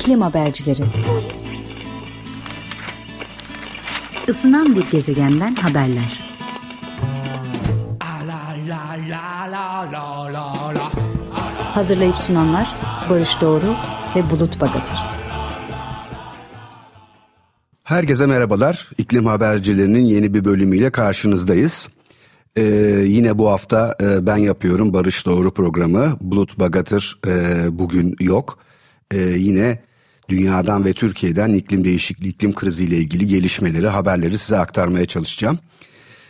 İklim Habercileri Isınan bir gezegenden haberler Hazırlayıp sunanlar Barış Doğru ve Bulut Bagatır Herkese merhabalar. İklim Habercilerinin yeni bir bölümüyle karşınızdayız. Ee, yine bu hafta e, ben yapıyorum Barış Doğru programı. Bulut Bagatır e, bugün yok. E, yine dünyadan ve Türkiye'den iklim değişikliği, iklim kriziyle ilgili gelişmeleri, haberleri size aktarmaya çalışacağım.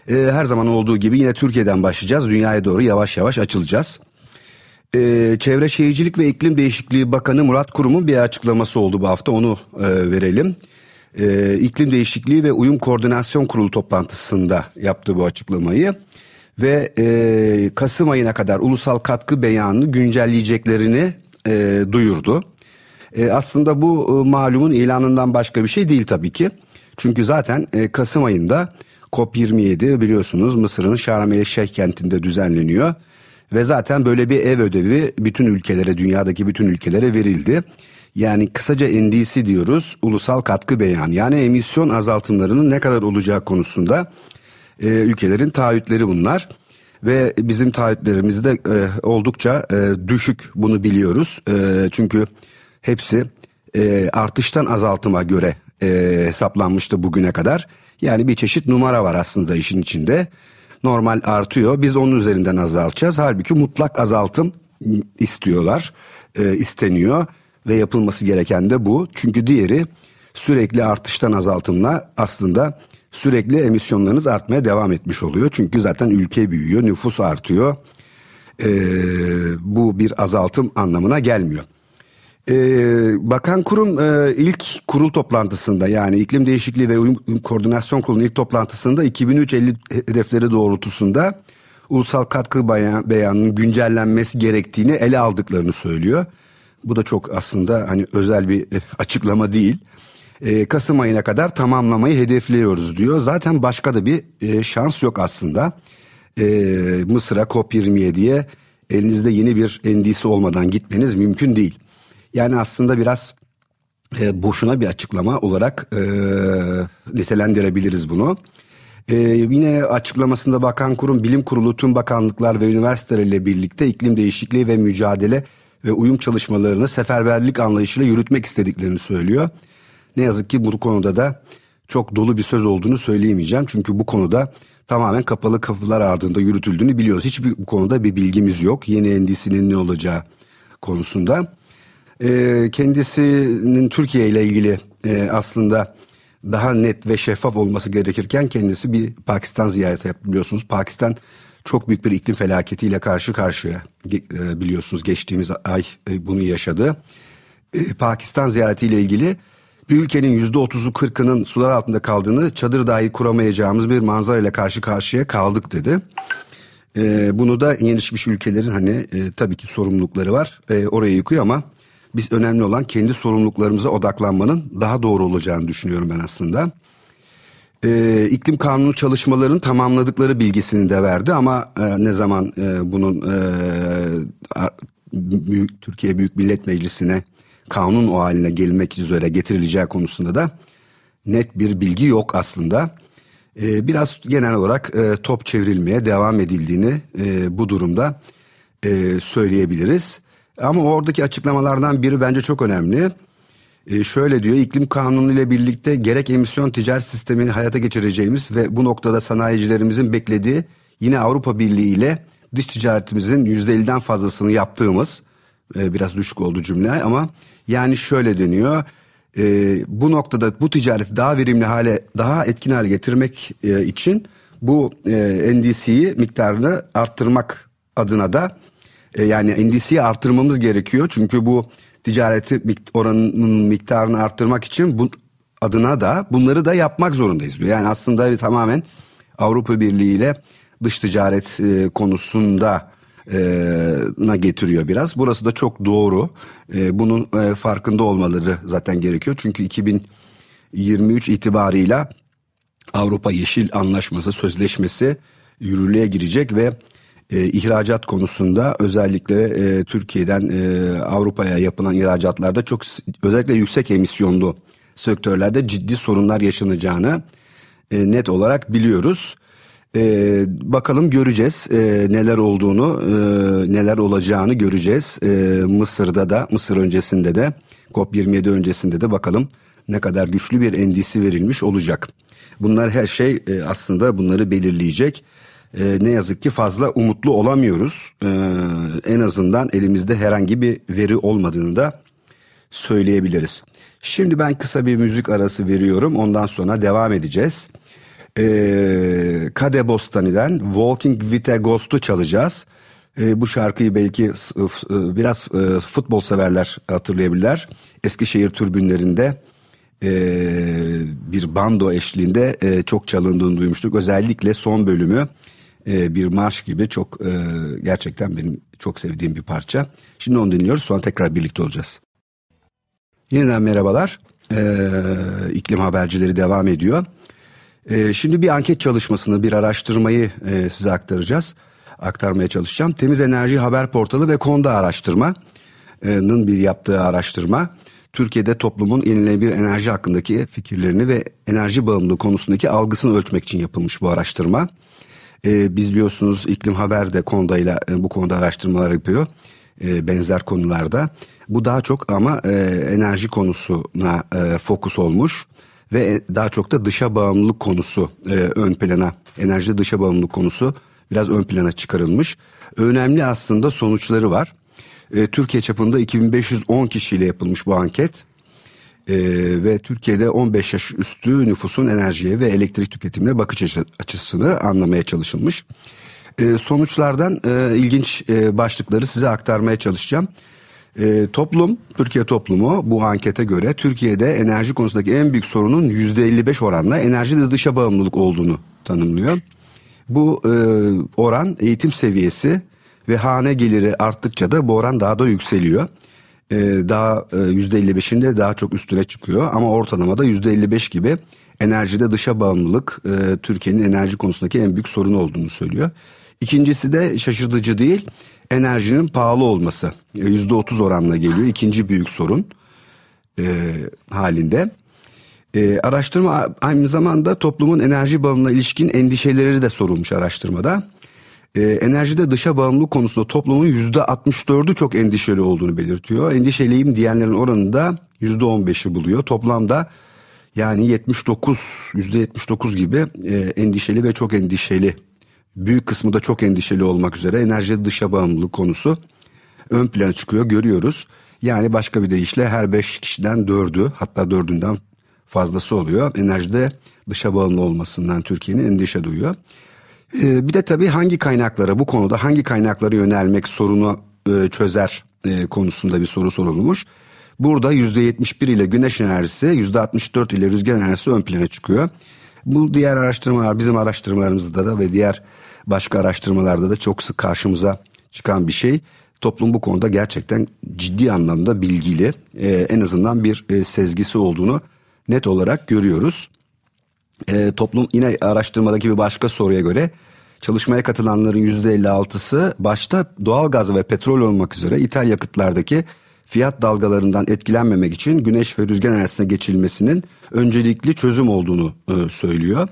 E, her zaman olduğu gibi yine Türkiye'den başlayacağız. Dünyaya doğru yavaş yavaş açılacağız. E, Çevre Şehircilik ve İklim Değişikliği Bakanı Murat Kurum'un bir açıklaması oldu bu hafta onu e, verelim. E, İklim Değişikliği ve Uyum Koordinasyon Kurulu toplantısında yaptı bu açıklamayı ve e, Kasım ayına kadar ulusal katkı beyanını güncelleyeceklerini e, duyurdu. E, aslında bu e, malumun ilanından başka bir şey değil tabii ki. Çünkü zaten e, Kasım ayında COP27 biliyorsunuz Mısır'ın Şarm El Şeyh kentinde düzenleniyor. Ve zaten böyle bir ev ödevi bütün ülkelere, dünyadaki bütün ülkelere verildi. Yani kısaca NDC diyoruz, ulusal katkı beyan. Yani emisyon azaltımlarının ne kadar olacağı konusunda e, ülkelerin taahhütleri bunlar. Ve bizim taahhütlerimiz de e, oldukça e, düşük bunu biliyoruz. E, çünkü hepsi e, artıştan azaltıma göre e, hesaplanmıştı bugüne kadar. Yani bir çeşit numara var aslında işin içinde. Normal artıyor biz onun üzerinden azaltacağız. Halbuki mutlak azaltım istiyorlar, e, isteniyor ve yapılması gereken de bu. Çünkü diğeri sürekli artıştan azaltımla aslında sürekli emisyonlarınız artmaya devam etmiş oluyor. Çünkü zaten ülke büyüyor, nüfus artıyor. Ee, bu bir azaltım anlamına gelmiyor. Ee, Bakan Kurum e, ilk kurul toplantısında yani iklim değişikliği ve uyum koordinasyon kurulunun ilk toplantısında 2050 hedefleri doğrultusunda ulusal katkı beyan, beyanının güncellenmesi gerektiğini ele aldıklarını söylüyor. Bu da çok aslında hani özel bir açıklama değil. Ee, Kasım ayına kadar tamamlamayı hedefliyoruz diyor. Zaten başka da bir e, şans yok aslında. Ee, Mısır'a COP27'ye elinizde yeni bir endisi olmadan gitmeniz mümkün değil. Yani aslında biraz e, boşuna bir açıklama olarak e, nitelendirebiliriz bunu. E, yine açıklamasında Bakan Kurum Bilim Kurulu tüm bakanlıklar ve üniversitelerle birlikte iklim değişikliği ve mücadele ve uyum çalışmalarını seferberlik anlayışıyla yürütmek istediklerini söylüyor. Ne yazık ki bu konuda da çok dolu bir söz olduğunu söyleyemeyeceğim. Çünkü bu konuda tamamen kapalı kapılar ardında yürütüldüğünü biliyoruz. Hiçbir bu konuda bir bilgimiz yok. Yeni endisinin ne olacağı konusunda. E, kendisinin Türkiye ile ilgili e, aslında daha net ve şeffaf olması gerekirken kendisi bir Pakistan ziyareti yaptı biliyorsunuz. Pakistan çok büyük bir iklim felaketiyle karşı karşıya e, biliyorsunuz geçtiğimiz ay e, bunu yaşadı. E, Pakistan ziyaretiyle ilgili ülkenin yüzde otuzu kırkının sular altında kaldığını çadır dahi kuramayacağımız bir manzara ile karşı karşıya kaldık dedi. E, bunu da gelişmiş ülkelerin hani e, tabii ki sorumlulukları var e, oraya yıkıyor ama biz önemli olan kendi sorumluluklarımıza odaklanmanın daha doğru olacağını düşünüyorum ben aslında. Ee, iklim kanunu çalışmalarının tamamladıkları bilgisini de verdi ama e, ne zaman e, bunun e, Büyük, Türkiye Büyük Millet Meclisi'ne kanun o haline gelmek üzere getirileceği konusunda da net bir bilgi yok aslında. Ee, biraz genel olarak e, top çevrilmeye devam edildiğini e, bu durumda e, söyleyebiliriz. Ama oradaki açıklamalardan biri bence çok önemli. Ee, şöyle diyor iklim kanunu ile birlikte gerek emisyon ticaret sistemini hayata geçireceğimiz ve bu noktada sanayicilerimizin beklediği yine Avrupa Birliği ile dış ticaretimizin %50'den fazlasını yaptığımız e, biraz düşük oldu cümle ama yani şöyle deniyor e, bu noktada bu ticareti daha verimli hale daha etkin hale getirmek e, için bu e, NDC'yi miktarını arttırmak adına da e, yani NDC'yi arttırmamız gerekiyor. Çünkü bu ticareti oranının miktarını arttırmak için bu adına da bunları da yapmak zorundayız diyor. Yani aslında tamamen Avrupa Birliği ile dış ticaret e, konusunda e, na getiriyor biraz. Burası da çok doğru. E, bunun e, farkında olmaları zaten gerekiyor. Çünkü 2023 itibarıyla Avrupa Yeşil Anlaşması sözleşmesi yürürlüğe girecek ve e, ihracat konusunda özellikle e, Türkiye'den e, Avrupa'ya yapılan ihracatlarda çok özellikle yüksek emisyonlu sektörlerde ciddi sorunlar yaşanacağını e, net olarak biliyoruz. E, bakalım göreceğiz e, neler olduğunu, e, neler olacağını göreceğiz. E, Mısır'da da, Mısır öncesinde de, COP27 öncesinde de bakalım ne kadar güçlü bir endisi verilmiş olacak. Bunlar her şey e, aslında bunları belirleyecek. E, ne yazık ki fazla umutlu olamıyoruz. E, en azından elimizde herhangi bir veri olmadığını da söyleyebiliriz. Şimdi ben kısa bir müzik arası veriyorum. Ondan sonra devam edeceğiz. E, Kade Bostani'den Walking with a Ghost'u çalacağız. E, bu şarkıyı belki e, biraz e, futbol severler hatırlayabilirler. Eskişehir türbünlerinde e, bir bando eşliğinde e, çok çalındığını duymuştuk. Özellikle son bölümü e, bir marş gibi çok e, gerçekten benim çok sevdiğim bir parça. Şimdi onu dinliyoruz sonra tekrar birlikte olacağız. Yeniden merhabalar. E, iklim habercileri devam ediyor. E, şimdi bir anket çalışmasını, bir araştırmayı size aktaracağız. Aktarmaya çalışacağım. Temiz Enerji Haber Portalı ve Konda Araştırma'nın bir yaptığı araştırma. Türkiye'de toplumun yenilenebilir enerji hakkındaki fikirlerini ve enerji bağımlılığı konusundaki algısını ölçmek için yapılmış bu araştırma. Ee, biz biliyorsunuz iklim haber de konudayla e, bu konuda araştırmalar yapıyor. E, benzer konularda. Bu daha çok ama e, enerji konusuna e, fokus olmuş ve daha çok da dışa bağımlılık konusu e, ön plana, enerji dışa bağımlılık konusu biraz ön plana çıkarılmış. Önemli aslında sonuçları var. E, Türkiye çapında 2510 kişiyle yapılmış bu anket. E, ve Türkiye'de 15 yaş üstü nüfusun enerjiye ve elektrik tüketimine bakış açısını anlamaya çalışılmış. E, sonuçlardan e, ilginç e, başlıkları size aktarmaya çalışacağım. E, toplum, Türkiye toplumu bu ankete göre Türkiye'de enerji konusundaki en büyük sorunun %55 oranla enerjide dışa bağımlılık olduğunu tanımlıyor. Bu e, oran eğitim seviyesi ve hane geliri arttıkça da bu oran daha da yükseliyor. Ee, daha e, %55'inde daha çok üstüne çıkıyor ama ortalamada %55 gibi enerjide dışa bağımlılık e, Türkiye'nin enerji konusundaki en büyük sorun olduğunu söylüyor. İkincisi de şaşırtıcı değil enerjinin pahalı olması %30 oranla geliyor ikinci büyük sorun e, halinde. E, araştırma aynı zamanda toplumun enerji bağımlılığına ilişkin endişeleri de sorulmuş araştırmada e, enerjide dışa bağımlılık konusunda toplumun yüzde 64'ü çok endişeli olduğunu belirtiyor. Endişeliyim diyenlerin oranı da yüzde 15'i buluyor. Toplamda yani 79 yüzde 79 gibi e, endişeli ve çok endişeli büyük kısmı da çok endişeli olmak üzere enerjide dışa bağımlılık konusu ön plana çıkıyor görüyoruz. Yani başka bir deyişle her 5 kişiden 4'ü hatta 4'ünden fazlası oluyor. Enerjide dışa bağımlı olmasından Türkiye'nin endişe duyuyor. Ee, bir de tabii hangi kaynaklara bu konuda hangi kaynaklara yönelmek sorunu e, çözer e, konusunda bir soru sorulmuş. Burada %71 ile güneş enerjisi, %64 ile rüzgar enerjisi ön plana çıkıyor. Bu diğer araştırmalar bizim araştırmalarımızda da ve diğer başka araştırmalarda da çok sık karşımıza çıkan bir şey. Toplum bu konuda gerçekten ciddi anlamda bilgili, e, en azından bir sezgisi olduğunu net olarak görüyoruz e, toplum yine araştırmadaki bir başka soruya göre çalışmaya katılanların %56'sı başta doğal gaz ve petrol olmak üzere ithal yakıtlardaki fiyat dalgalarından etkilenmemek için güneş ve rüzgar enerjisine geçilmesinin öncelikli çözüm olduğunu e, söylüyor.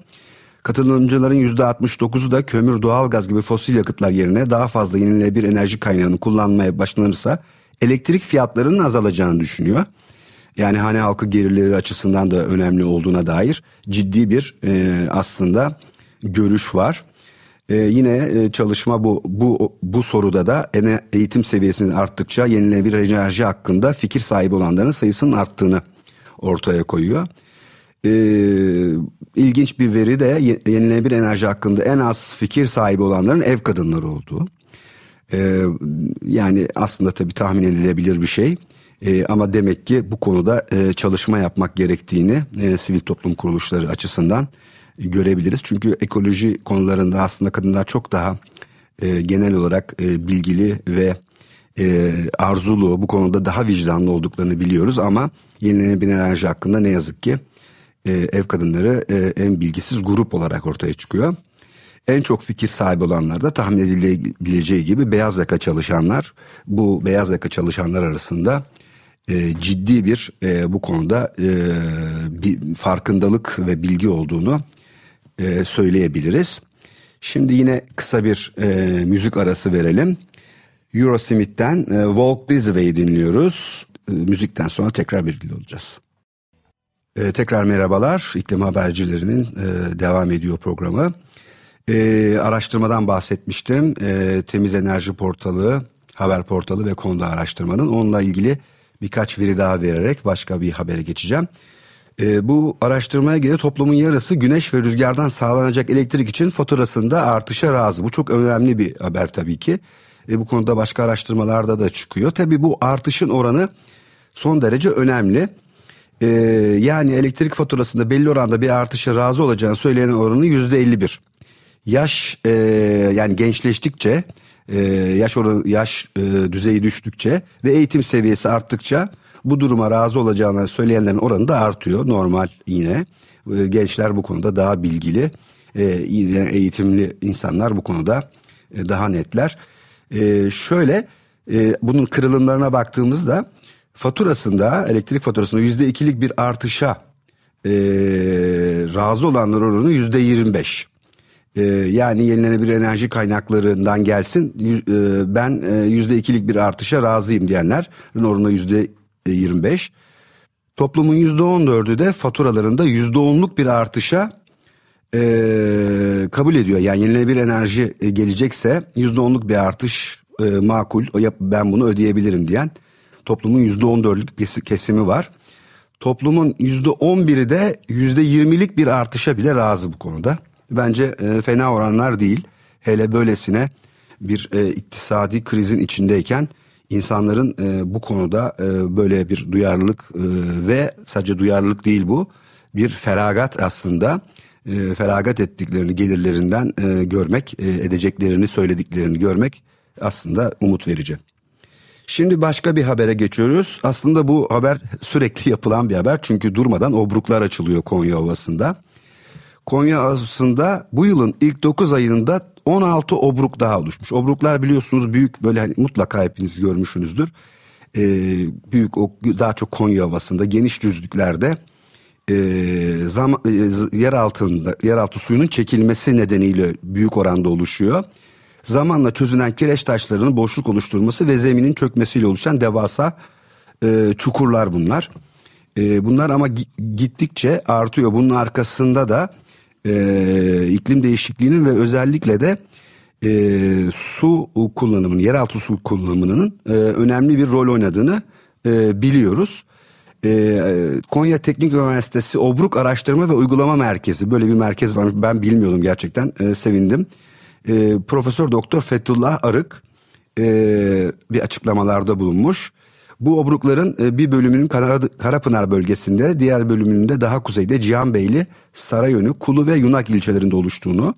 Katılımcıların %69'u da kömür, doğal gaz gibi fosil yakıtlar yerine daha fazla yenilenebilir enerji kaynağını kullanmaya başlanırsa elektrik fiyatlarının azalacağını düşünüyor yani hane halkı gelirleri açısından da önemli olduğuna dair ciddi bir e, aslında görüş var. Ee, yine e, çalışma bu bu bu soruda da eğitim seviyesinin arttıkça yenilenebilir enerji hakkında fikir sahibi olanların sayısının arttığını ortaya koyuyor. Ee, ilginç bir veri de yenilenebilir enerji hakkında en az fikir sahibi olanların ev kadınları olduğu. Ee, yani aslında tabii tahmin edilebilir bir şey. E, ama demek ki bu konuda e, çalışma yapmak gerektiğini e, sivil toplum kuruluşları açısından e, görebiliriz. Çünkü ekoloji konularında aslında kadınlar çok daha e, genel olarak e, bilgili ve e, arzulu bu konuda daha vicdanlı olduklarını biliyoruz ama yenilenebilir enerji hakkında ne yazık ki e, ev kadınları e, en bilgisiz grup olarak ortaya çıkıyor. En çok fikir sahibi olanlar da tahmin edilebileceği gibi beyaz yaka çalışanlar. Bu beyaz yaka çalışanlar arasında e, ciddi bir e, bu konuda e, bir farkındalık ve bilgi olduğunu e, söyleyebiliriz. Şimdi yine kısa bir e, müzik arası verelim. Eurosmith'ten e, Walk This Way dinliyoruz. E, müzikten sonra tekrar birlikte olacağız. E, tekrar merhabalar. İklim Habercilerinin e, devam ediyor programı. E, araştırmadan bahsetmiştim. E, Temiz Enerji Portalı, Haber Portalı ve konuda araştırmanın. Onunla ilgili birkaç veri daha vererek başka bir habere geçeceğim. E, bu araştırmaya göre toplumun yarısı güneş ve rüzgardan sağlanacak elektrik için faturasında artışa razı. Bu çok önemli bir haber tabii ki. E, bu konuda başka araştırmalarda da çıkıyor. Tabii bu artışın oranı son derece önemli. E, yani elektrik faturasında belli oranda bir artışa razı olacağını söyleyen oranı yüzde 51. Yaş e, yani gençleştikçe e, yaş oranı, yaş e, düzeyi düştükçe ve eğitim seviyesi arttıkça bu duruma razı olacağını söyleyenlerin oranı da artıyor normal yine. E, gençler bu konuda daha bilgili, e, eğitimli insanlar bu konuda e, daha netler. E, şöyle e, bunun kırılımlarına baktığımızda faturasında elektrik faturasında yüzde ikilik bir artışa e, razı olanlar oranı yüzde yirmi beş. E, yani yenilenebilir enerji kaynaklarından gelsin e, ben e, yüzde ikilik bir artışa razıyım diyenler oranı yüzde yirmi beş. Toplumun yüzde on dördü de faturalarında yüzde onluk bir artışa e, kabul ediyor. Yani yenilenebilir enerji gelecekse yüzde onluk bir artış makul ben bunu ödeyebilirim diyen toplumun yüzde on dörtlük kesimi var. Toplumun yüzde on biri de yüzde yirmilik bir artışa bile razı bu konuda. Bence e, fena oranlar değil. Hele böylesine bir e, iktisadi krizin içindeyken insanların e, bu konuda e, böyle bir duyarlılık e, ve sadece duyarlılık değil bu bir feragat aslında e, feragat ettiklerini gelirlerinden e, görmek e, edeceklerini söylediklerini görmek aslında umut verici. Şimdi başka bir habere geçiyoruz. Aslında bu haber sürekli yapılan bir haber çünkü durmadan obruklar açılıyor Konya Ovası'nda. Konya Ovası'nda bu yılın ilk 9 ayında 16 obruk daha oluşmuş. Obruklar biliyorsunuz büyük böyle hani mutlaka hepiniz görmüşsünüzdür. Ee, büyük daha çok Konya Ovası'nda geniş düzlüklerde e, zam, e, yer altında yeraltı suyunun çekilmesi nedeniyle büyük oranda oluşuyor. Zamanla çözünen kireç taşlarının boşluk oluşturması ve zeminin çökmesiyle oluşan devasa e, çukurlar bunlar. E, bunlar ama gittikçe artıyor. Bunun arkasında da e, iklim değişikliğinin ve özellikle de e, su kullanımının, yeraltı su kullanımının e, önemli bir rol oynadığını e, biliyoruz. E, Konya Teknik Üniversitesi Obruk Araştırma ve Uygulama Merkezi böyle bir merkez var. Ben bilmiyordum gerçekten e, sevindim. E, Profesör Doktor Fethullah Arık e, bir açıklamalarda bulunmuş. Bu obrukların e, bir bölümünün Karapınar bölgesinde, diğer bölümünün daha kuzeyde Cihanbeyli, Sarayönü, Kulu ve Yunak ilçelerinde oluştuğunu,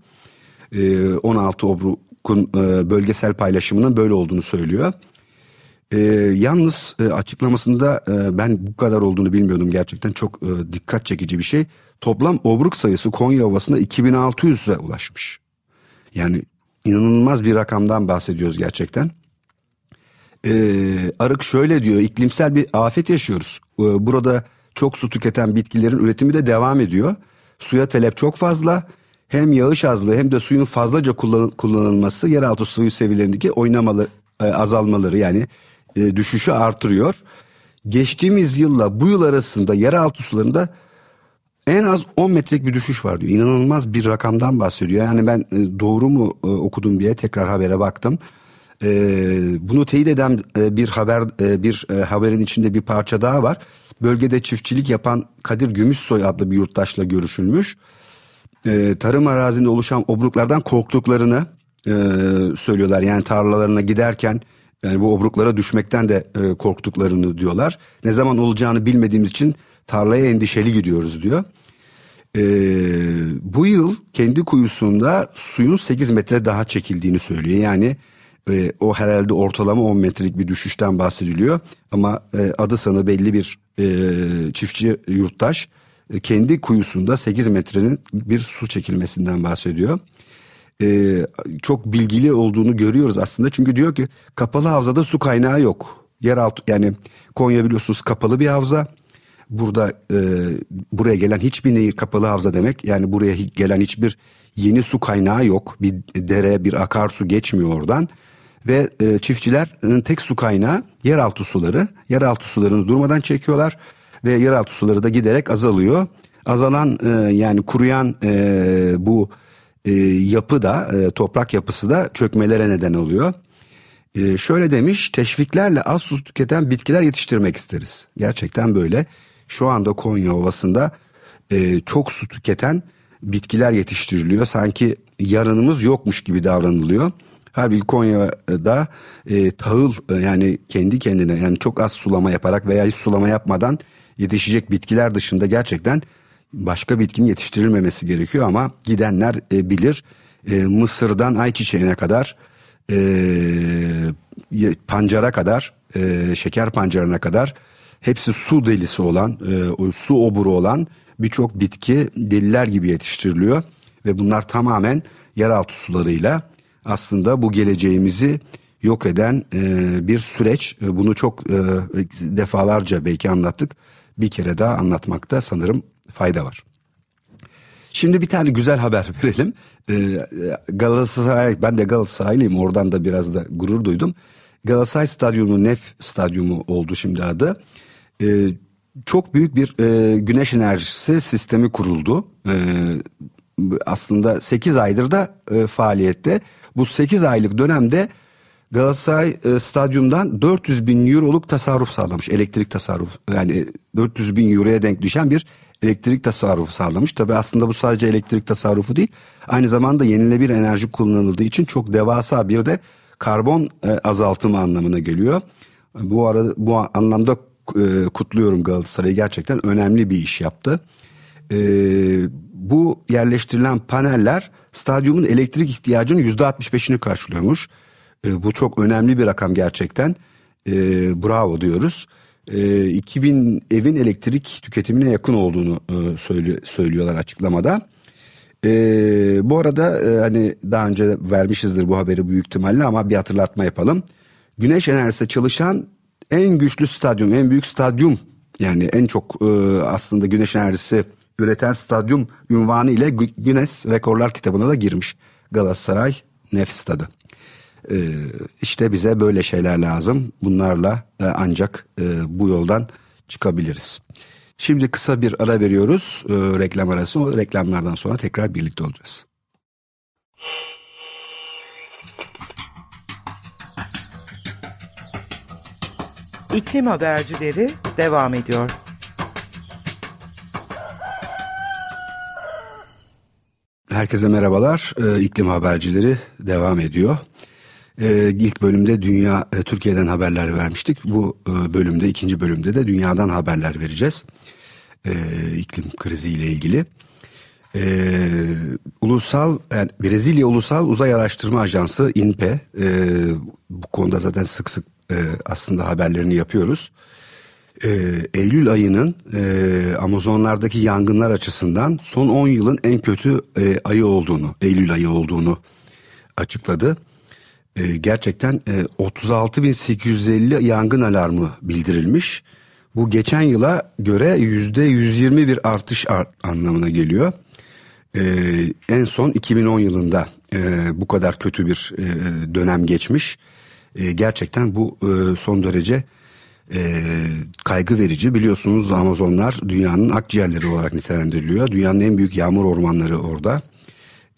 16 e, obrukun e, bölgesel paylaşımının böyle olduğunu söylüyor. Yalnız açıklamasında ben bu kadar olduğunu bilmiyordum gerçekten çok dikkat çekici bir şey. Toplam obruk sayısı Konya Ovası'nda 2600'e ulaşmış. Yani inanılmaz bir rakamdan bahsediyoruz gerçekten. Ee, Arık şöyle diyor iklimsel bir afet yaşıyoruz. Ee, burada çok su tüketen bitkilerin üretimi de devam ediyor. Suya talep çok fazla. Hem yağış azlığı hem de suyun fazlaca kullan, kullanılması yeraltı suyu seviyelerindeki oynamalı e, azalmaları yani e, düşüşü artırıyor. Geçtiğimiz yılla bu yıl arasında yeraltı sularında en az 10 metrelik bir düşüş var diyor. İnanılmaz bir rakamdan bahsediyor. Yani ben e, doğru mu e, okudum diye tekrar habere baktım. E, bunu teyit eden e, bir haber e, bir e, haberin içinde bir parça daha var. Bölgede çiftçilik yapan Kadir Gümüşsoy adlı bir yurttaşla görüşülmüş. E, tarım arazinde oluşan obruklardan korktuklarını e, söylüyorlar. Yani tarlalarına giderken yani bu obruklara düşmekten de e, korktuklarını diyorlar. Ne zaman olacağını bilmediğimiz için tarlaya endişeli gidiyoruz diyor. E, bu yıl kendi kuyusunda suyun 8 metre daha çekildiğini söylüyor. Yani e, o herhalde ortalama 10 metrelik bir düşüşten bahsediliyor. Ama e, adı sanı belli bir e, çiftçi yurttaş e, kendi kuyusunda 8 metrenin bir su çekilmesinden bahsediyor. e, çok bilgili olduğunu görüyoruz aslında. Çünkü diyor ki kapalı havzada su kaynağı yok. Yeraltı yani Konya biliyorsunuz kapalı bir havza. Burada e, buraya gelen hiçbir nehir kapalı havza demek. Yani buraya gelen hiçbir yeni su kaynağı yok. Bir dere, bir akarsu geçmiyor oradan. Ve e, çiftçilerin tek su kaynağı yeraltı suları. Yeraltı sularını durmadan çekiyorlar ve yeraltı suları da giderek azalıyor. Azalan e, yani kuruyan e, bu e, yapı da e, toprak yapısı da çökmelere neden oluyor. E, şöyle demiş teşviklerle az su tüketen bitkiler yetiştirmek isteriz. Gerçekten böyle. Şu anda Konya Ovası'nda e, çok su tüketen bitkiler yetiştiriliyor. Sanki yarınımız yokmuş gibi davranılıyor. Halbuki Konya'da e, tahıl e, yani kendi kendine yani çok az sulama yaparak veya hiç sulama yapmadan yetişecek bitkiler dışında gerçekten başka bitkinin yetiştirilmemesi gerekiyor ama gidenler e, bilir. E, Mısır'dan ayçiçeğine kadar e, pancara kadar e, şeker pancarına kadar hepsi su delisi olan e, su oburu olan birçok bitki deliler gibi yetiştiriliyor ve bunlar tamamen yeraltı sularıyla aslında bu geleceğimizi yok eden e, bir süreç. E, bunu çok e, defalarca belki anlattık. Bir kere daha anlatmakta sanırım fayda var. Şimdi bir tane güzel haber verelim. Galatasaray, ben de Galatasaraylıyım oradan da biraz da gurur duydum. Galatasaray Stadyumu Nef Stadyumu oldu şimdi adı. Ee, çok büyük bir e, güneş enerjisi sistemi kuruldu. Ee, aslında 8 aydır da e, faaliyette. Bu 8 aylık dönemde Galatasaray e, stadyumdan 400 bin euroluk tasarruf sağlamış. Elektrik tasarruf yani 400 bin euroya denk düşen bir elektrik tasarrufu sağlamış. Tabi aslında bu sadece elektrik tasarrufu değil. Aynı zamanda yenilenebilir enerji kullanıldığı için çok devasa bir de karbon e, azaltımı anlamına geliyor. Bu arada bu anlamda e, kutluyorum Galatasaray'ı gerçekten önemli bir iş yaptı. E, bu yerleştirilen paneller stadyumun elektrik ihtiyacının yüzde 65'ini karşılıyormuş. E, bu çok önemli bir rakam gerçekten. E, bravo diyoruz. 2000 ee, evin elektrik tüketimine yakın olduğunu e, söylüyorlar açıklamada. E, bu arada e, hani daha önce vermişizdir bu haberi büyük ihtimalle ama bir hatırlatma yapalım. Güneş enerjisi çalışan en güçlü stadyum, en büyük stadyum yani en çok e, aslında güneş enerjisi üreten stadyum ünvanı ile Guinness Rekorlar kitabına da girmiş Galatasaray Nef Stadı. Ee, işte bize böyle şeyler lazım. Bunlarla e, ancak e, bu yoldan çıkabiliriz. Şimdi kısa bir ara veriyoruz. E, reklam arası. O reklamlardan sonra tekrar birlikte olacağız. İklim habercileri devam ediyor. Herkese merhabalar. İklim habercileri devam ediyor. Ee, ilk bölümde dünya e, Türkiye'den haberler vermiştik. Bu e, bölümde ikinci bölümde de dünyadan haberler vereceğiz. E, iklim kriziyle ilgili. Ulusal yani Brezilya Ulusal Uzay Araştırma Ajansı INPE e, bu konuda zaten sık sık aslında haberlerini yapıyoruz. E, Eylül ayının e, Amazonlardaki yangınlar açısından son 10 yılın en kötü e, ayı olduğunu, Eylül ayı olduğunu açıkladı e, gerçekten e, 36.850 yangın alarmı bildirilmiş. Bu geçen yıla göre yüzde 120 bir artış anlamına geliyor. E, en son 2010 yılında e, bu kadar kötü bir e, dönem geçmiş. E, gerçekten bu e, son derece e, kaygı verici. Biliyorsunuz Amazonlar dünyanın akciğerleri olarak nitelendiriliyor. Dünyanın en büyük yağmur ormanları orada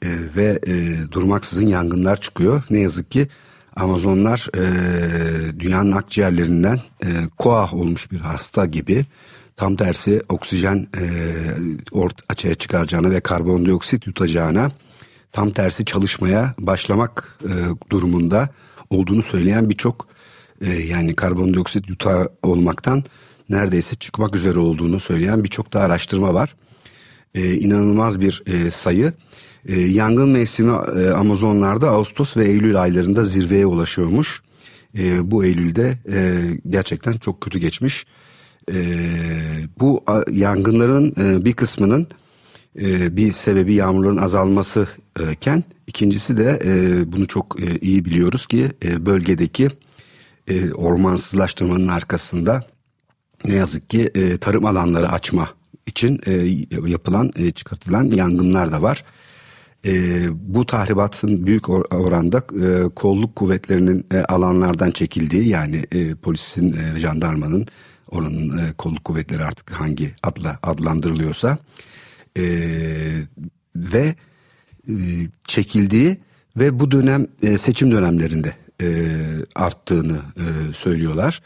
e, ve e, durmaksızın yangınlar çıkıyor. Ne yazık ki Amazonlar e, dünyanın akciğerlerinden e, koah olmuş bir hasta gibi tam tersi oksijen e, ort açığa çıkaracağına ve karbondioksit yutacağına tam tersi çalışmaya başlamak e, durumunda olduğunu söyleyen birçok e, yani karbondioksit yuta olmaktan neredeyse çıkmak üzere olduğunu söyleyen birçok da araştırma var. E, inanılmaz bir e, sayı. E, yangın mevsimi e, Amazonlarda Ağustos ve Eylül aylarında zirveye ulaşıyormuş. E, bu Eylül'de e, gerçekten çok kötü geçmiş. E, bu a, yangınların e, bir kısmının e, bir sebebi yağmurların azalması iken ikincisi de e, bunu çok e, iyi biliyoruz ki e, bölgedeki e, ormansızlaştırmanın arkasında ne yazık ki e, tarım alanları açma için e, yapılan e, çıkartılan yangınlar da var. E, bu tahribatın büyük or oranda e, kolluk kuvvetlerinin e, alanlardan çekildiği yani e, polisin, e, jandarmanın, oranın e, kolluk kuvvetleri artık hangi adla adlandırılıyorsa e, ve e, çekildiği ve bu dönem e, seçim dönemlerinde e, arttığını e, söylüyorlar.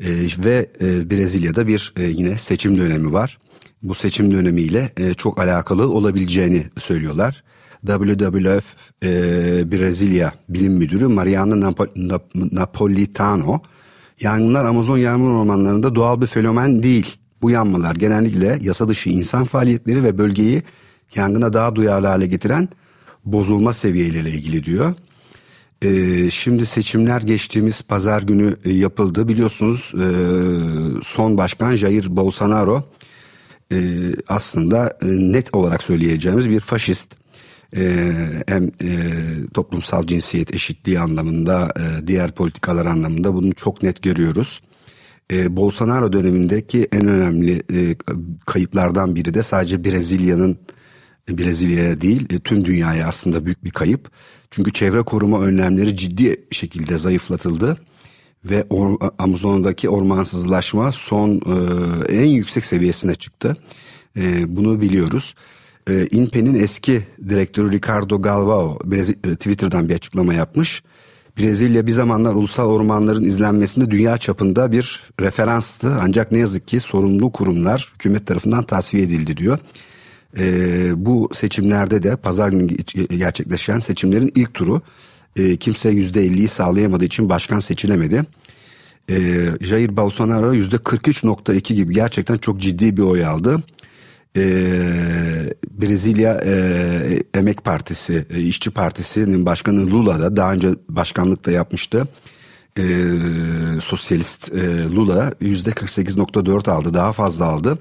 E, ve e, Brezilya'da bir e, yine seçim dönemi var. Bu seçim dönemiyle e, çok alakalı olabileceğini söylüyorlar. WWF e, Brezilya Bilim Müdürü Mariana Nap Nap Napolitano, yangınlar Amazon yağmur ormanlarında doğal bir fenomen değil. Bu yanmalar genellikle yasa dışı insan faaliyetleri ve bölgeyi yangına daha duyarlı hale getiren bozulma seviyeleriyle ilgili diyor. Ee, şimdi seçimler geçtiğimiz pazar günü e, yapıldı. Biliyorsunuz e, son başkan Jair Bolsonaro e, aslında e, net olarak söyleyeceğimiz bir faşist. E, hem e, toplumsal cinsiyet eşitliği anlamında e, diğer politikalar anlamında bunu çok net görüyoruz. E, Bolsonaro dönemindeki en önemli e, kayıplardan biri de sadece Brezilya'nın Brezilya'ya değil e, tüm dünyaya aslında büyük bir kayıp. Çünkü çevre koruma önlemleri ciddi şekilde zayıflatıldı ve or, Amazon'daki ormansızlaşma son e, en yüksek seviyesine çıktı. E, bunu biliyoruz. E, INPE'nin eski direktörü Ricardo Galvao Brezilya, e, Twitter'dan bir açıklama yapmış. Brezilya bir zamanlar ulusal ormanların izlenmesinde dünya çapında bir referanstı. Ancak ne yazık ki sorumlu kurumlar hükümet tarafından tasfiye edildi diyor. E, bu seçimlerde de pazar günü gerçekleşen seçimlerin ilk turu e, kimse yüzde 50'yi sağlayamadığı için başkan seçilemedi. E, Jair Bolsonaro yüzde 43.2 gibi gerçekten çok ciddi bir oy aldı. E, Brezilya e, Emek Partisi, e, İşçi Partisi'nin başkanı Lula da daha önce başkanlık da yapmıştı. E, sosyalist e, Lula yüzde 48.4 aldı, daha fazla aldı.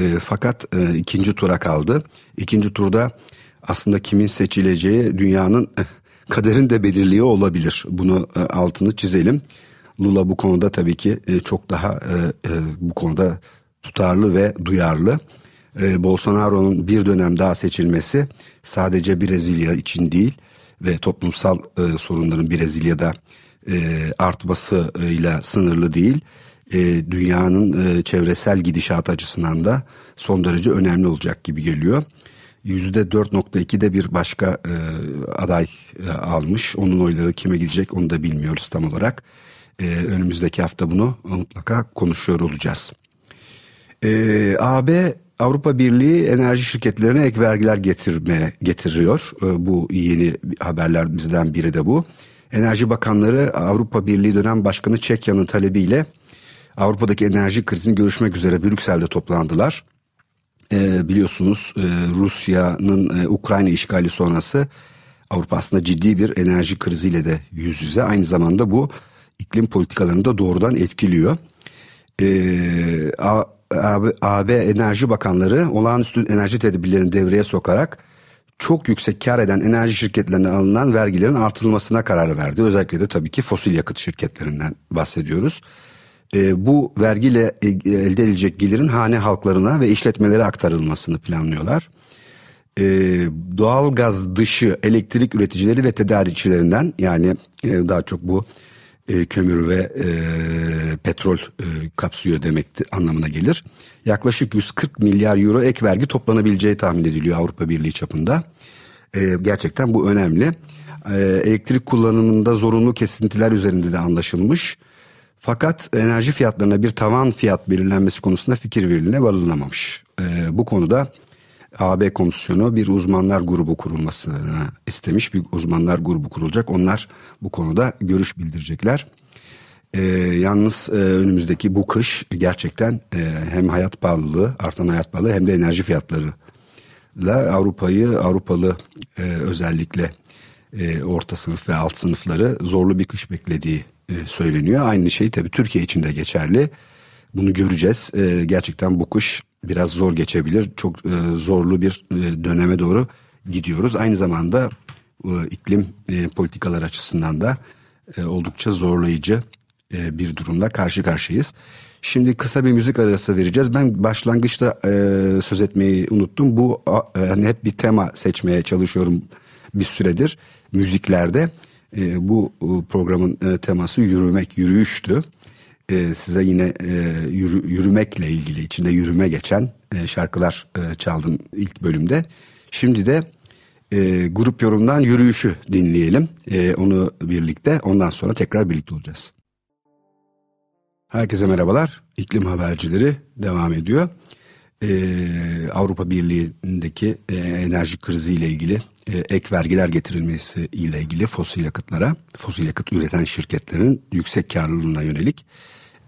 E, fakat e, ikinci tura kaldı. İkinci turda aslında kimin seçileceği dünyanın eh, kaderin de belirliği olabilir. Bunu e, altını çizelim. Lula bu konuda tabii ki e, çok daha e, e, bu konuda tutarlı ve duyarlı. E, Bolsonaro'nun bir dönem daha seçilmesi sadece Brezilya için değil ve toplumsal e, sorunların Brezilya'da e, artmasıyla sınırlı değil e, dünyanın e, çevresel gidişat açısından da son derece önemli olacak gibi geliyor. %4.2'de bir başka e, aday e, almış. Onun oyları kime gidecek onu da bilmiyoruz tam olarak. E, önümüzdeki hafta bunu mutlaka konuşuyor olacağız. E, AB Avrupa Birliği enerji şirketlerine ek vergiler getirme getiriyor. E, bu yeni haberlerimizden biri de bu. Enerji Bakanları Avrupa Birliği dönem başkanı Çekya'nın talebiyle Avrupa'daki enerji krizini görüşmek üzere Brüksel'de toplandılar. E, biliyorsunuz e, Rusya'nın e, Ukrayna işgali sonrası Avrupa aslında ciddi bir enerji kriziyle de yüz yüze. Aynı zamanda bu iklim politikalarını da doğrudan etkiliyor. E, AB, AB Enerji Bakanları olağanüstü enerji tedbirlerini devreye sokarak çok yüksek kar eden enerji şirketlerine alınan vergilerin artırılmasına karar verdi. Özellikle de tabii ki fosil yakıt şirketlerinden bahsediyoruz e, bu vergiyle e, elde edilecek gelirin hane halklarına ve işletmelere aktarılmasını planlıyorlar. E, doğal dışı elektrik üreticileri ve tedarikçilerinden yani e, daha çok bu e, kömür ve e, petrol e, kapsıyor demek anlamına gelir. Yaklaşık 140 milyar euro ek vergi toplanabileceği tahmin ediliyor Avrupa Birliği çapında. E, gerçekten bu önemli. E, elektrik kullanımında zorunlu kesintiler üzerinde de anlaşılmış. Fakat enerji fiyatlarına bir tavan fiyat belirlenmesi konusunda fikir birliğine varılamamış. Ee, bu konuda AB komisyonu bir uzmanlar grubu kurulmasını istemiş. Bir uzmanlar grubu kurulacak. Onlar bu konuda görüş bildirecekler. Ee, yalnız e, önümüzdeki bu kış gerçekten e, hem hayat pahalılığı, artan hayat pahalılığı hem de enerji fiyatları Avrupa'yı, Avrupalı e, özellikle e, orta sınıf ve alt sınıfları zorlu bir kış beklediği e, söyleniyor. Aynı şey tabii Türkiye için de geçerli. Bunu göreceğiz. E, gerçekten bu kış biraz zor geçebilir. Çok e, zorlu bir e, döneme doğru gidiyoruz. Aynı zamanda e, iklim e, politikalar açısından da e, oldukça zorlayıcı e, bir durumla karşı karşıyayız. Şimdi kısa bir müzik arası vereceğiz. Ben başlangıçta e, söz etmeyi unuttum. Bu e, hani hep bir tema seçmeye çalışıyorum bir süredir müziklerde. E, bu e, programın e, teması yürümek, yürüyüştü. E, size yine e, yürü, yürümekle ilgili içinde yürüme geçen e, şarkılar e, çaldım ilk bölümde. Şimdi de e, grup yorumdan yürüyüşü dinleyelim. E, onu birlikte ondan sonra tekrar birlikte olacağız. Herkese merhabalar. İklim habercileri devam ediyor. Ee, Avrupa Birliği'ndeki e, enerji krizi ile ilgili e, ek vergiler getirilmesi ile ilgili fosil yakıtlara, fosil yakıt üreten şirketlerin yüksek karlılığına yönelik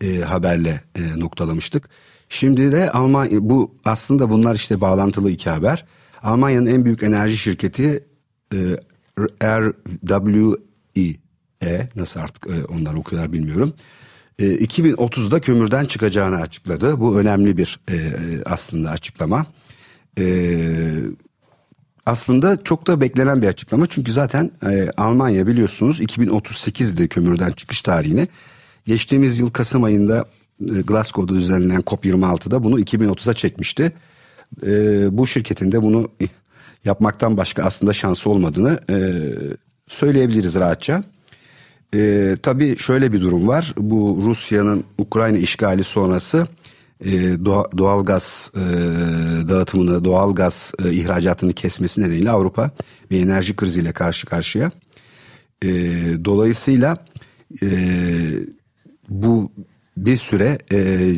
e, haberle e, noktalamıştık. Şimdi de Almanya, bu aslında bunlar işte bağlantılı iki haber. Almanya'nın en büyük enerji şirketi e, RWE, e, nasıl artık e, onlar okuyorlar bilmiyorum. 2030'da e, kömürden çıkacağını açıkladı. Bu önemli bir e, aslında açıklama. E, aslında çok da beklenen bir açıklama çünkü zaten Almanya biliyorsunuz 2038'de kömürden çıkış tarihini geçtiğimiz yıl Kasım ayında Glasgow'da düzenlenen COP26'da bunu 2030'a çekmişti. bu şirketin de bunu yapmaktan başka aslında şansı olmadığını söyleyebiliriz rahatça. E, tabii şöyle bir durum var. Bu Rusya'nın Ukrayna işgali sonrası e, doğa, doğal gaz e, dağıtımını, doğal gaz e, ihracatını kesmesi nedeniyle Avrupa bir enerji kriziyle karşı karşıya. E, dolayısıyla e, bu bir süre e,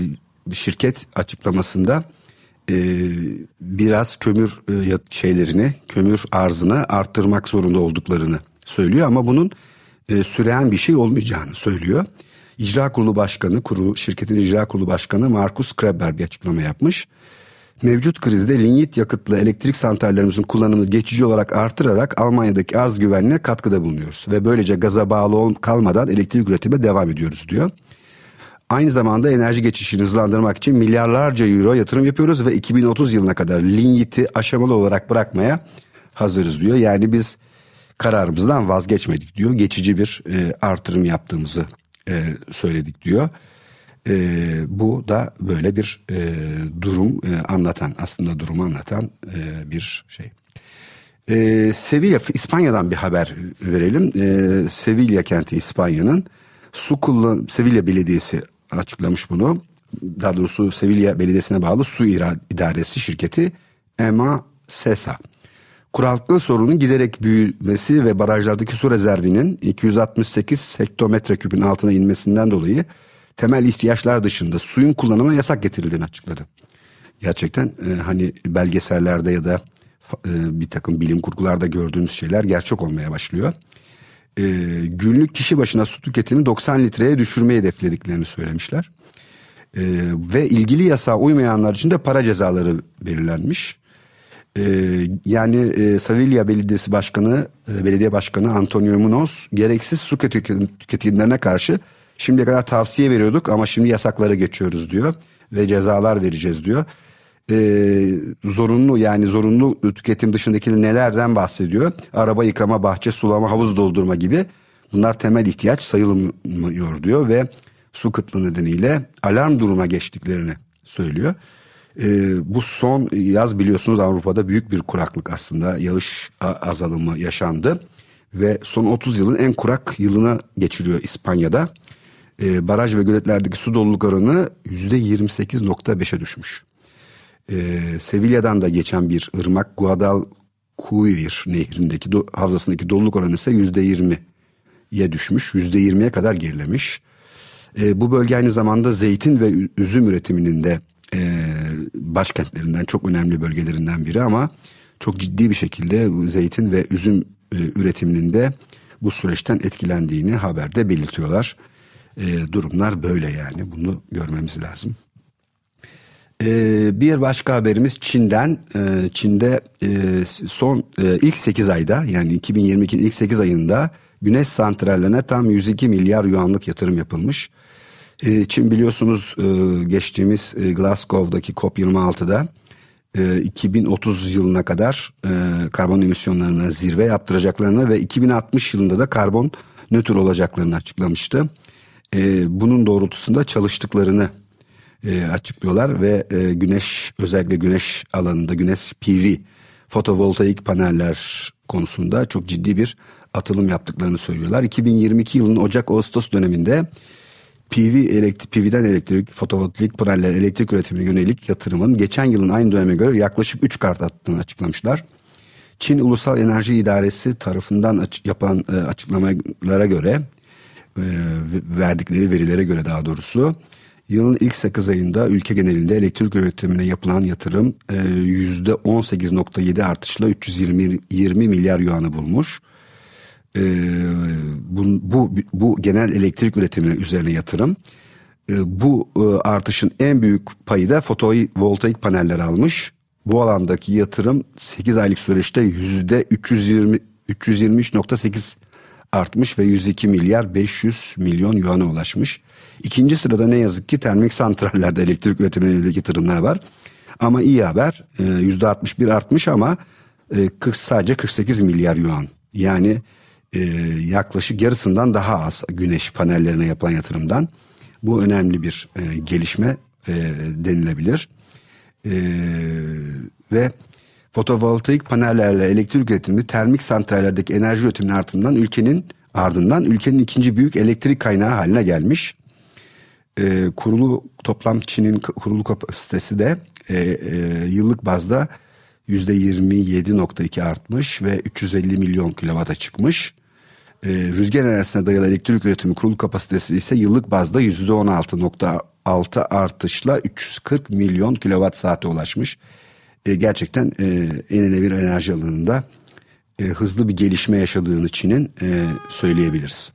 şirket açıklamasında e, biraz kömür e, şeylerini, kömür arzını arttırmak zorunda olduklarını söylüyor ama bunun e, süren bir şey olmayacağını söylüyor. İcra Kurulu Başkanı, kuru, şirketin İcra Kurulu Başkanı Markus Kreber bir açıklama yapmış. Mevcut krizde linyit yakıtlı elektrik santrallerimizin kullanımını geçici olarak artırarak Almanya'daki arz güvenliğine katkıda bulunuyoruz. Ve böylece gaza bağlı kalmadan elektrik üretime devam ediyoruz diyor. Aynı zamanda enerji geçişini hızlandırmak için milyarlarca euro yatırım yapıyoruz ve 2030 yılına kadar linyiti aşamalı olarak bırakmaya hazırız diyor. Yani biz kararımızdan vazgeçmedik diyor. Geçici bir e, artırım yaptığımızı e, söyledik diyor. E, bu da böyle bir e, durum e, anlatan aslında durumu anlatan e, bir şey. E, Sevilla İspanya'dan bir haber verelim. E, Sevilla kenti İspanya'nın su kullan Sevilla Belediyesi açıklamış bunu. Daha doğrusu Sevilla Belediyesi'ne bağlı su idaresi şirketi Ema Sesa Kuraklık sorunun giderek büyümesi ve barajlardaki su rezervinin 268 hektometre küpün altına inmesinden dolayı temel ihtiyaçlar dışında suyun kullanımına yasak getirildiğini açıkladı. Gerçekten e, hani belgesellerde ya da e, bir takım bilim kurgularda gördüğümüz şeyler gerçek olmaya başlıyor. E, günlük kişi başına su tüketimi 90 litreye düşürmeyi hedeflediklerini söylemişler. E, ve ilgili yasağa uymayanlar için de para cezaları belirlenmiş. Ee, yani e, Sevilla Belediyesi Başkanı, e, Belediye Başkanı Antonio Munoz gereksiz su tüketimlerine karşı şimdiye kadar tavsiye veriyorduk ama şimdi yasaklara geçiyoruz diyor ve cezalar vereceğiz diyor. Ee, zorunlu yani zorunlu tüketim dışındaki nelerden bahsediyor? Araba yıkama, bahçe sulama, havuz doldurma gibi bunlar temel ihtiyaç sayılmıyor diyor ve su kıtlığı nedeniyle alarm duruma geçtiklerini söylüyor. E, bu son yaz biliyorsunuz Avrupa'da büyük bir kuraklık aslında yağış azalımı yaşandı ve son 30 yılın en kurak yılına geçiriyor İspanya'da. E, baraj ve göletlerdeki su doluluk oranı %28.5'e düşmüş. E, Sevilla'dan da geçen bir ırmak Guadalquivir nehrindeki havzasındaki doluluk oranı ise %20'ye düşmüş. %20'ye kadar gerilemiş. E, bu bölge aynı zamanda zeytin ve üzüm üretiminin de e, başkentlerinden çok önemli bölgelerinden biri ama çok ciddi bir şekilde zeytin ve üzüm e, üretiminin de bu süreçten etkilendiğini haberde belirtiyorlar. E, durumlar böyle yani bunu görmemiz lazım. E, bir başka haberimiz Çin'den. E, Çin'de e, son ilk 8 ayda yani 2022'nin ilk 8 ayında güneş santrallerine tam 102 milyar yuanlık yatırım yapılmış. E, Çin biliyorsunuz e, geçtiğimiz e, Glasgow'daki COP26'da 2030 yılına kadar karbon emisyonlarına zirve yaptıracaklarını ve 2060 yılında da karbon nötr olacaklarını açıklamıştı. Bunun doğrultusunda çalıştıklarını açıklıyorlar ve güneş özellikle güneş alanında güneş PV fotovoltaik paneller konusunda çok ciddi bir atılım yaptıklarını söylüyorlar. 2022 yılının Ocak-Ağustos döneminde PV elektrik, PV'den elektrik, fotovoltaik paneller elektrik üretimine yönelik yatırımın geçen yılın aynı döneme göre yaklaşık 3 kat arttığını açıklamışlar. Çin Ulusal Enerji İdaresi tarafından açık, yapılan e, açıklamalara göre e, verdikleri verilere göre daha doğrusu yılın ilk 8 ayında ülke genelinde elektrik üretimine yapılan yatırım e, %18.7 artışla 320 20 milyar yuanı bulmuş e, bu, bu, bu genel elektrik üretimine üzerine yatırım. E, bu e, artışın en büyük payı da fotovoltaik paneller almış. Bu alandaki yatırım 8 aylık süreçte yüzde 320 323.8 artmış ve 102 milyar 500 milyon yuana ulaşmış. İkinci sırada ne yazık ki termik santrallerde elektrik üretimine yönelik yatırımlar var. Ama iyi haber yüzde 61 artmış ama 40 sadece 48 milyar yuan. Yani e, yaklaşık yarısından daha az güneş panellerine yapılan yatırımdan. Bu önemli bir e, gelişme e, denilebilir. E, ve fotovoltaik panellerle elektrik üretimi termik santrallerdeki enerji üretiminin ardından ülkenin ardından ülkenin ikinci büyük elektrik kaynağı haline gelmiş. E, kurulu toplam Çin'in kurulu kapasitesi de e, e, yıllık bazda %27.2 artmış ve 350 milyon kilovata çıkmış. E, rüzgar enerjisine dayalı elektrik üretimi kurulu kapasitesi ise yıllık bazda %16.6 artışla 340 milyon kilowatt saate ulaşmış. E, gerçekten e, en bir enerji alanında e, hızlı bir gelişme yaşadığını Çin'in e, söyleyebiliriz.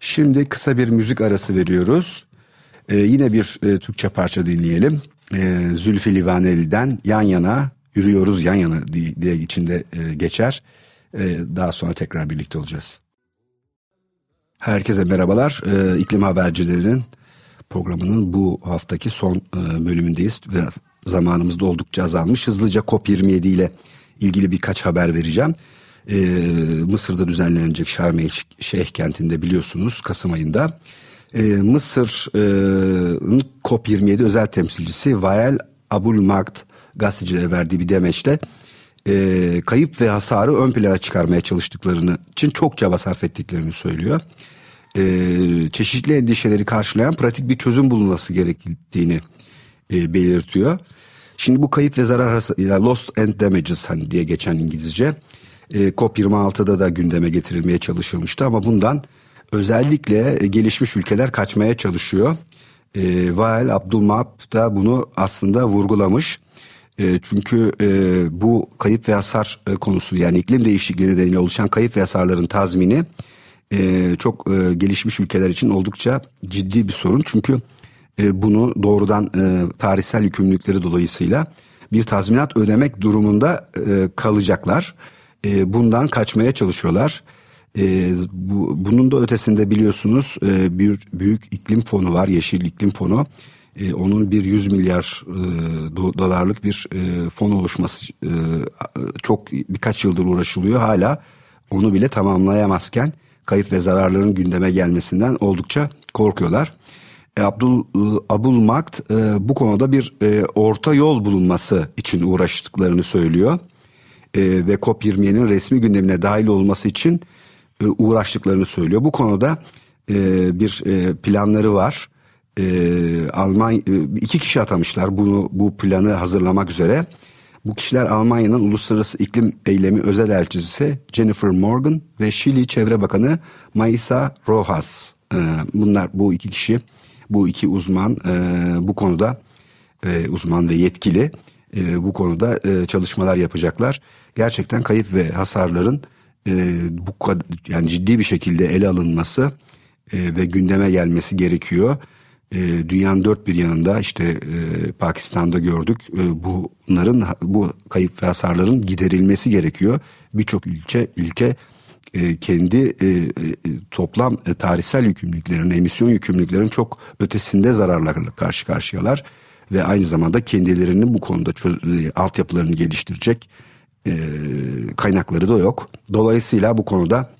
Şimdi kısa bir müzik arası veriyoruz. E, yine bir e, Türkçe parça dinleyelim. E, Zülfü Livaneli'den Yan Yana Yürüyoruz Yan Yana diye, diye içinde e, geçer. E, daha sonra tekrar birlikte olacağız. Herkese merhabalar. Ee, İklim Habercilerinin programının bu haftaki son e, bölümündeyiz. Ve zamanımız da oldukça azalmış. Hızlıca COP27 ile ilgili birkaç haber vereceğim. Ee, Mısır'da düzenlenecek Şarm Şeyh kentinde biliyorsunuz Kasım ayında. Ee, Mısır'ın e, COP27 özel temsilcisi Vael Abul Makt gazetecilere verdiği bir demeçle e, kayıp ve hasarı ön plana çıkarmaya çalıştıklarını için çok çaba sarf ettiklerini söylüyor. E, çeşitli endişeleri karşılayan pratik bir çözüm bulunması gerektiğini e, belirtiyor. Şimdi bu kayıp ve zarar yani lost and damages hani diye geçen İngilizce e, COP26'da da gündeme getirilmeye çalışılmıştı ama bundan özellikle gelişmiş ülkeler kaçmaya çalışıyor. E, Vael Abdülmahap da bunu aslında vurgulamış. E, çünkü e, bu kayıp ve hasar e, konusu yani iklim değişikliği nedeniyle oluşan kayıp ve hasarların tazmini çok gelişmiş ülkeler için oldukça ciddi bir sorun. Çünkü bunu doğrudan tarihsel yükümlülükleri dolayısıyla bir tazminat ödemek durumunda kalacaklar. Bundan kaçmaya çalışıyorlar. Bu, bunun da ötesinde biliyorsunuz bir büyük iklim fonu var, Yeşil iklim Fonu. E, onun bir 100 milyar e, dolarlık bir e, fon oluşması e, çok birkaç yıldır uğraşılıyor. Hala onu bile tamamlayamazken kayıp ve zararların gündeme gelmesinden oldukça korkuyorlar. E, Abdul e, Abul Makt e, bu konuda bir e, orta yol bulunması için uğraştıklarını söylüyor. E, ve COP27'nin resmi gündemine dahil olması için e, uğraştıklarını söylüyor. Bu konuda e, bir e, planları var e, Alman e, iki kişi atamışlar bunu bu planı hazırlamak üzere. Bu kişiler Almanya'nın Uluslararası İklim Eylemi Özel Elçisi Jennifer Morgan ve Şili Çevre Bakanı Maisa Rojas. E, bunlar bu iki kişi, bu iki uzman e, bu konuda uzman ve yetkili bu konuda çalışmalar yapacaklar. Gerçekten kayıp ve hasarların bu kadar yani ciddi bir şekilde ele alınması ve gündeme gelmesi gerekiyor e, dünyanın dört bir yanında işte e, Pakistan'da gördük e, bunların bu kayıp ve hasarların giderilmesi gerekiyor. Birçok ülke ülke e, kendi e, e, toplam e, tarihsel yükümlülüklerin, emisyon yükümlülüklerin çok ötesinde zararlarla karşı karşıyalar ve aynı zamanda kendilerinin bu konuda çöz, e, altyapılarını geliştirecek e, kaynakları da yok. Dolayısıyla bu konuda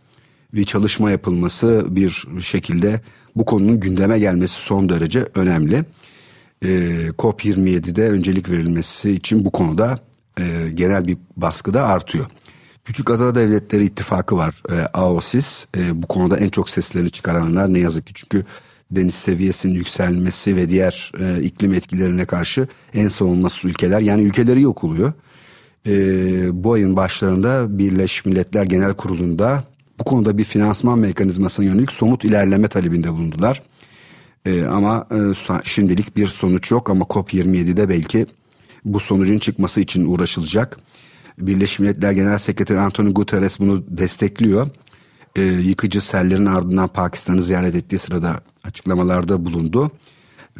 bir çalışma yapılması bir şekilde bu konunun gündeme gelmesi son derece önemli. E, COP27'de öncelik verilmesi için bu konuda e, genel bir baskı da artıyor. Küçük Ada Devletleri İttifakı var e, AOSIS. E, bu konuda en çok seslerini çıkaranlar ne yazık ki çünkü deniz seviyesinin yükselmesi ve diğer e, iklim etkilerine karşı en savunması ülkeler. Yani ülkeleri yok oluyor. E, bu ayın başlarında Birleşmiş Milletler Genel Kurulu'nda bu konuda bir finansman mekanizmasına yönelik somut ilerleme talebinde bulundular. E, ama e, şimdilik bir sonuç yok ama COP27'de belki bu sonucun çıkması için uğraşılacak. Birleşmiş Milletler Genel Sekreteri Antonio Guterres bunu destekliyor. E, yıkıcı sellerin ardından Pakistan'ı ziyaret ettiği sırada açıklamalarda bulundu.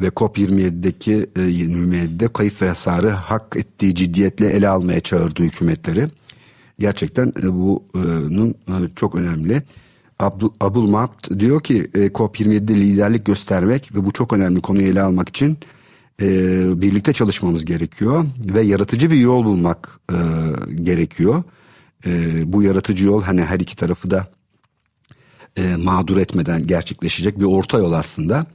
Ve COP27'deki e, 27'de kayıp ve hasarı hak ettiği ciddiyetle ele almaya çağırdı hükümetleri. Gerçekten e, bunun e, çok önemli. Abdul, Abul Maht diyor ki e, COP27'de liderlik göstermek ve bu çok önemli konuyu ele almak için e, birlikte çalışmamız gerekiyor ve yaratıcı bir yol bulmak e, gerekiyor. E, bu yaratıcı yol hani her iki tarafı da e, mağdur etmeden gerçekleşecek bir orta yol aslında.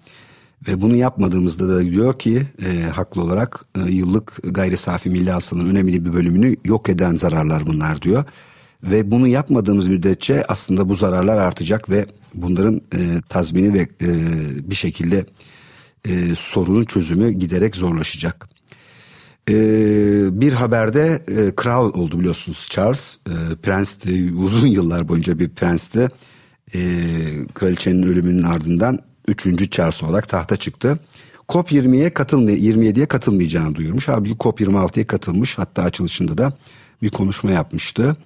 Ve bunu yapmadığımızda da diyor ki e, haklı olarak e, yıllık gayri safi milli hasılanın önemli bir bölümünü yok eden zararlar bunlar diyor. Ve bunu yapmadığımız müddetçe aslında bu zararlar artacak ve bunların e, tazmini ve e, bir şekilde e, sorunun çözümü giderek zorlaşacak. E, bir haberde e, kral oldu biliyorsunuz Charles. E, prens de, uzun yıllar boyunca bir prensti. E, kraliçenin ölümünün ardından 3. Charles olarak tahta çıktı. COP20'ye katılmay 27'ye katılmayacağını duyurmuş. Abi COP26'ya katılmış. Hatta açılışında da bir konuşma yapmıştı.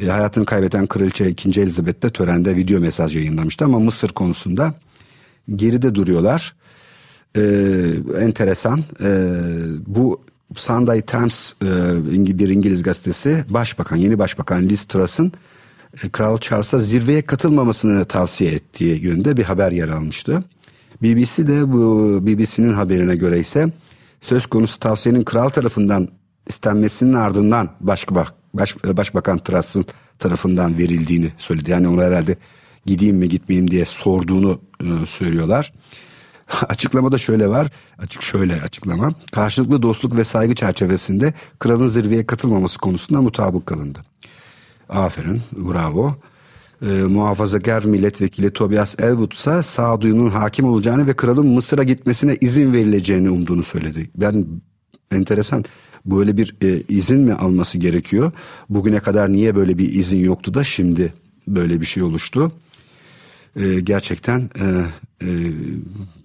E, hayatını kaybeden kraliçe 2. Elizabeth de törende video mesaj yayınlamıştı ama Mısır konusunda geride duruyorlar. E, enteresan. E, bu Sunday Times e, bir İngiliz gazetesi başbakan, yeni başbakan Liz Truss'ın Kral Charles'a zirveye katılmamasını tavsiye ettiği yönde bir haber yer almıştı. BBC de bu BBC'nin haberine göre ise söz konusu tavsiyenin kral tarafından istenmesinin ardından başbak, baş, başbakan Truss'ın tarafından verildiğini söyledi. Yani ona herhalde gideyim mi gitmeyeyim diye sorduğunu e, söylüyorlar. Açıklamada şöyle var. Açık şöyle açıklama. Karşılıklı dostluk ve saygı çerçevesinde kralın zirveye katılmaması konusunda mutabık kalındı. Aferin, bravo. Ee, muhafazakar milletvekili Tobias Elwood ise sağduyunun hakim olacağını ve kralın Mısır'a gitmesine izin verileceğini umduğunu söyledi. Ben enteresan böyle bir e, izin mi alması gerekiyor? Bugüne kadar niye böyle bir izin yoktu da şimdi böyle bir şey oluştu? Ee, gerçekten e, e,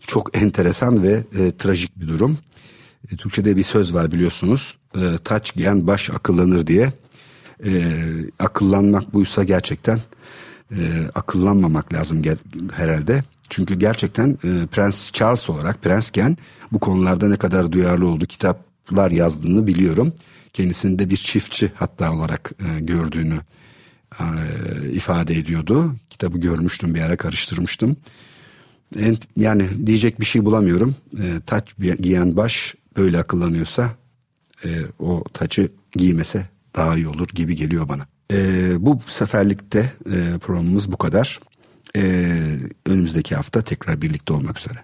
çok enteresan ve e, trajik bir durum. E, Türkçe'de bir söz var biliyorsunuz. E, taç giyen baş akıllanır diye e, akıllanmak buysa gerçekten e, akıllanmamak lazım herhalde. Çünkü gerçekten e, Prens Charles olarak prensken bu konularda ne kadar duyarlı oldu kitaplar yazdığını biliyorum. Kendisinde bir çiftçi hatta olarak e, gördüğünü e, ifade ediyordu. Kitabı görmüştüm bir ara karıştırmıştım. En, yani diyecek bir şey bulamıyorum. E, taç giyen baş böyle akıllanıyorsa e, o taçı giymese daha iyi olur gibi geliyor bana. E, bu seferlikte e, programımız bu kadar. E, önümüzdeki hafta tekrar birlikte olmak üzere.